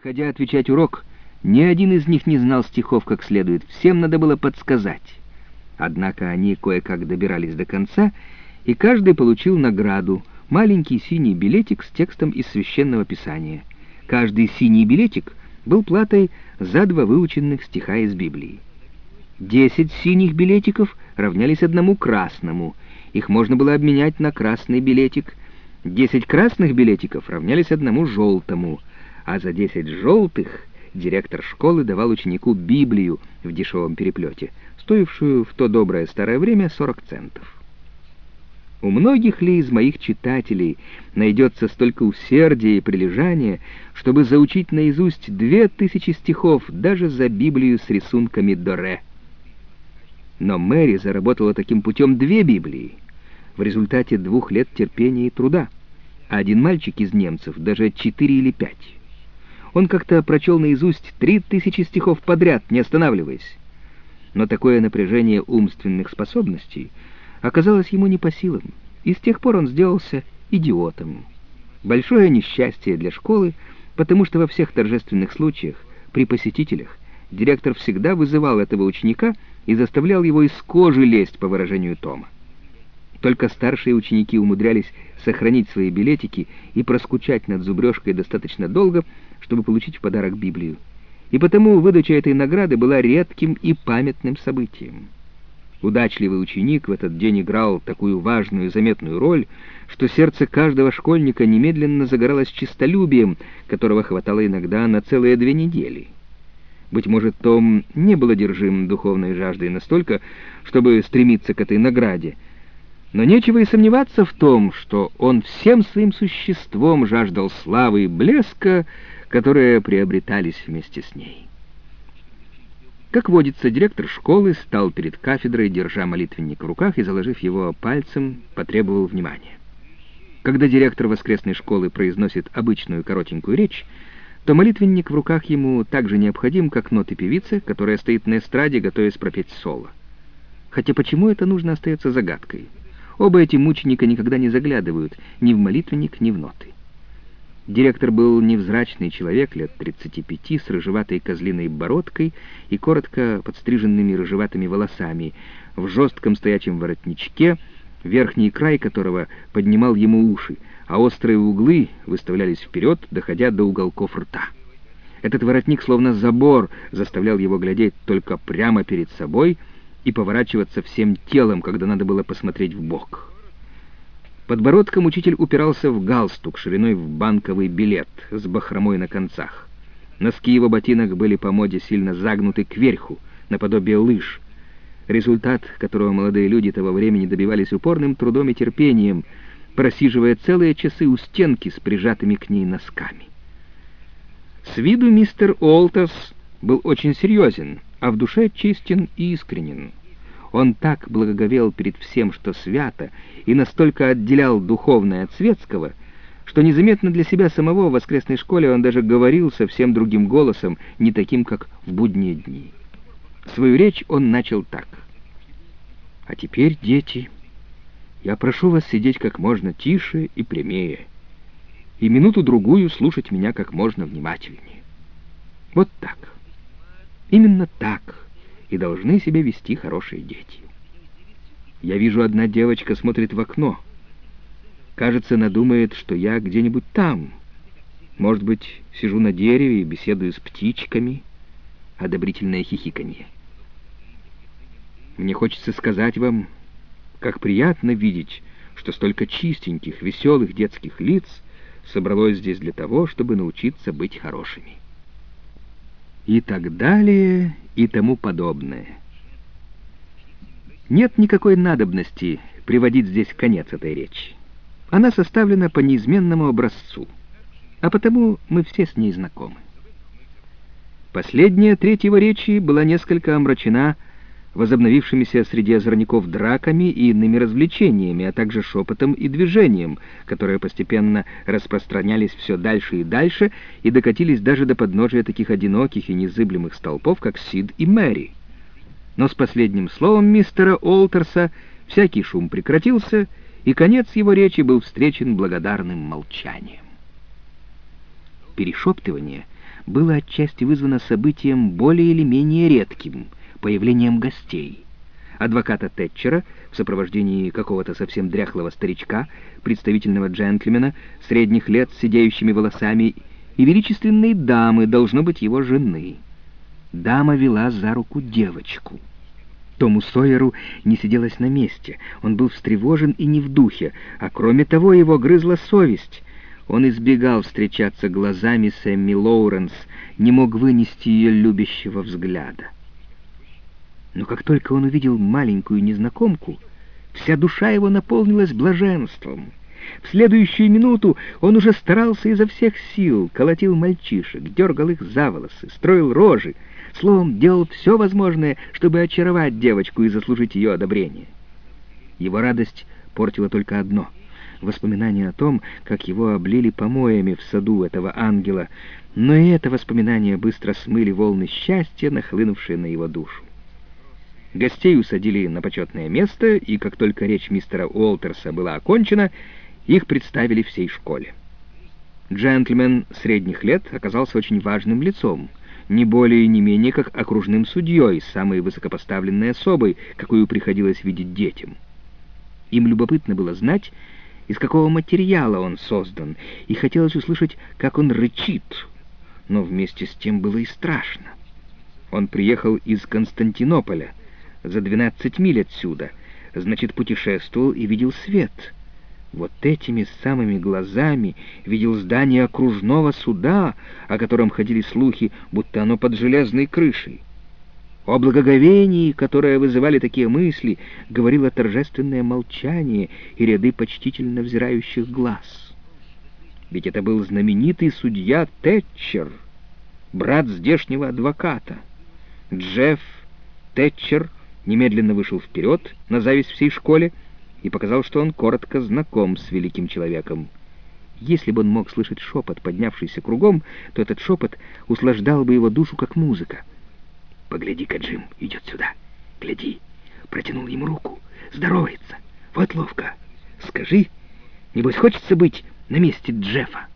Выходя отвечать урок, ни один из них не знал стихов как следует, всем надо было подсказать. Однако они кое-как добирались до конца, и каждый получил награду — маленький синий билетик с текстом из Священного Писания. Каждый синий билетик был платой за два выученных стиха из Библии. Десять синих билетиков равнялись одному красному. Их можно было обменять на красный билетик. Десять красных билетиков равнялись одному желтому. А за десять желтых директор школы давал ученику Библию в дешевом переплете, стоившую в то доброе старое время 40 центов. У многих ли из моих читателей найдется столько усердия и прилежания, чтобы заучить наизусть две тысячи стихов даже за Библию с рисунками Доре? Но Мэри заработала таким путем две Библии в результате двух лет терпения и труда, а один мальчик из немцев даже четыре или пять. Он как-то прочел наизусть три тысячи стихов подряд, не останавливаясь. Но такое напряжение умственных способностей — оказалось ему не по силам, и с тех пор он сделался идиотом. Большое несчастье для школы, потому что во всех торжественных случаях, при посетителях, директор всегда вызывал этого ученика и заставлял его из кожи лезть, по выражению Тома. Только старшие ученики умудрялись сохранить свои билетики и проскучать над зубрежкой достаточно долго, чтобы получить в подарок Библию. И потому выдача этой награды была редким и памятным событием. Удачливый ученик в этот день играл такую важную и заметную роль, что сердце каждого школьника немедленно загоралось честолюбием, которого хватало иногда на целые две недели. Быть может, Том не был одержим духовной жаждой настолько, чтобы стремиться к этой награде, но нечего и сомневаться в том, что он всем своим существом жаждал славы и блеска, которые приобретались вместе с ней. Как водится, директор школы стал перед кафедрой, держа молитвенник в руках и, заложив его пальцем, потребовал внимания. Когда директор воскресной школы произносит обычную коротенькую речь, то молитвенник в руках ему так же необходим, как ноты певицы, которая стоит на эстраде, готовясь пропеть соло. Хотя почему это нужно остается загадкой. Оба эти мученика никогда не заглядывают ни в молитвенник, ни в ноты. Директор был невзрачный человек, лет 35, с рыжеватой козлиной бородкой и коротко подстриженными рыжеватыми волосами, в жестком стоячем воротничке, верхний край которого поднимал ему уши, а острые углы выставлялись вперед, доходя до уголков рта. Этот воротник, словно забор, заставлял его глядеть только прямо перед собой и поворачиваться всем телом, когда надо было посмотреть в бок. Подбородком учитель упирался в галстук шириной в банковый билет с бахромой на концах. Носки его ботинок были по моде сильно загнуты кверху, наподобие лыж. Результат, которого молодые люди того времени добивались упорным трудом и терпением, просиживая целые часы у стенки с прижатыми к ней носками. С виду мистер Олтерс был очень серьезен, а в душе чистен и искренен. Он так благоговел перед всем, что свято, и настолько отделял духовное от светского, что незаметно для себя самого в воскресной школе он даже говорил совсем другим голосом, не таким, как в будние дни. Свою речь он начал так. «А теперь, дети, я прошу вас сидеть как можно тише и прямее, и минуту-другую слушать меня как можно внимательнее. Вот так. Именно так» и должны себя вести хорошие дети. Я вижу, одна девочка смотрит в окно. Кажется, она думает, что я где-нибудь там. Может быть, сижу на дереве и беседую с птичками. Одобрительное хихиканье. Мне хочется сказать вам, как приятно видеть, что столько чистеньких, веселых детских лиц собралось здесь для того, чтобы научиться быть хорошими и так далее и тому подобное. Нет никакой надобности приводить здесь конец этой речи. Она составлена по неизменному образцу, а потому мы все с ней знакомы. Последняя третьего речи была несколько омрачена возобновившимися среди озорников драками и иными развлечениями, а также шепотом и движением, которые постепенно распространялись все дальше и дальше и докатились даже до подножия таких одиноких и незыблемых столпов, как Сид и Мэри. Но с последним словом мистера Олтерса всякий шум прекратился, и конец его речи был встречен благодарным молчанием. Перешептывание было отчасти вызвано событием более или менее редким — появлением гостей. Адвоката Тэтчера в сопровождении какого-то совсем дряхлого старичка, представительного джентльмена, средних лет с сидеющими волосами, и величественной дамы, должно быть, его жены. Дама вела за руку девочку. Тому Сойеру не сиделось на месте. Он был встревожен и не в духе, а кроме того его грызла совесть. Он избегал встречаться глазами с Эмми Лоуренс, не мог вынести ее любящего взгляда. Но как только он увидел маленькую незнакомку, вся душа его наполнилась блаженством. В следующую минуту он уже старался изо всех сил, колотил мальчишек, дергал их за волосы, строил рожи, словом, делал все возможное, чтобы очаровать девочку и заслужить ее одобрение. Его радость портила только одно — воспоминание о том, как его облили помоями в саду этого ангела, но и это воспоминание быстро смыли волны счастья, нахлынувшие на его душу. Гостей усадили на почетное место, и как только речь мистера Уолтерса была окончена, их представили всей школе. Джентльмен средних лет оказался очень важным лицом, не более не менее как окружным судьей, самой высокопоставленной особой, какую приходилось видеть детям. Им любопытно было знать, из какого материала он создан, и хотелось услышать, как он рычит, но вместе с тем было и страшно. Он приехал из Константинополя, за 12 миль отсюда, значит, путешествовал и видел свет. Вот этими самыми глазами видел здание окружного суда, о котором ходили слухи, будто оно под железной крышей. О благоговении, которое вызывали такие мысли, говорило торжественное молчание и ряды почтительно взирающих глаз. Ведь это был знаменитый судья Тэтчер, брат здешнего адвоката. Джефф Тэтчер немедленно вышел вперед на зависть всей школе и показал, что он коротко знаком с великим человеком. Если бы он мог слышать шепот, поднявшийся кругом, то этот шепот услаждал бы его душу, как музыка. Погляди-ка, Джим идет сюда. Гляди. Протянул ему руку. Здоровается. Вот ловко. Скажи, небось хочется быть на месте Джеффа.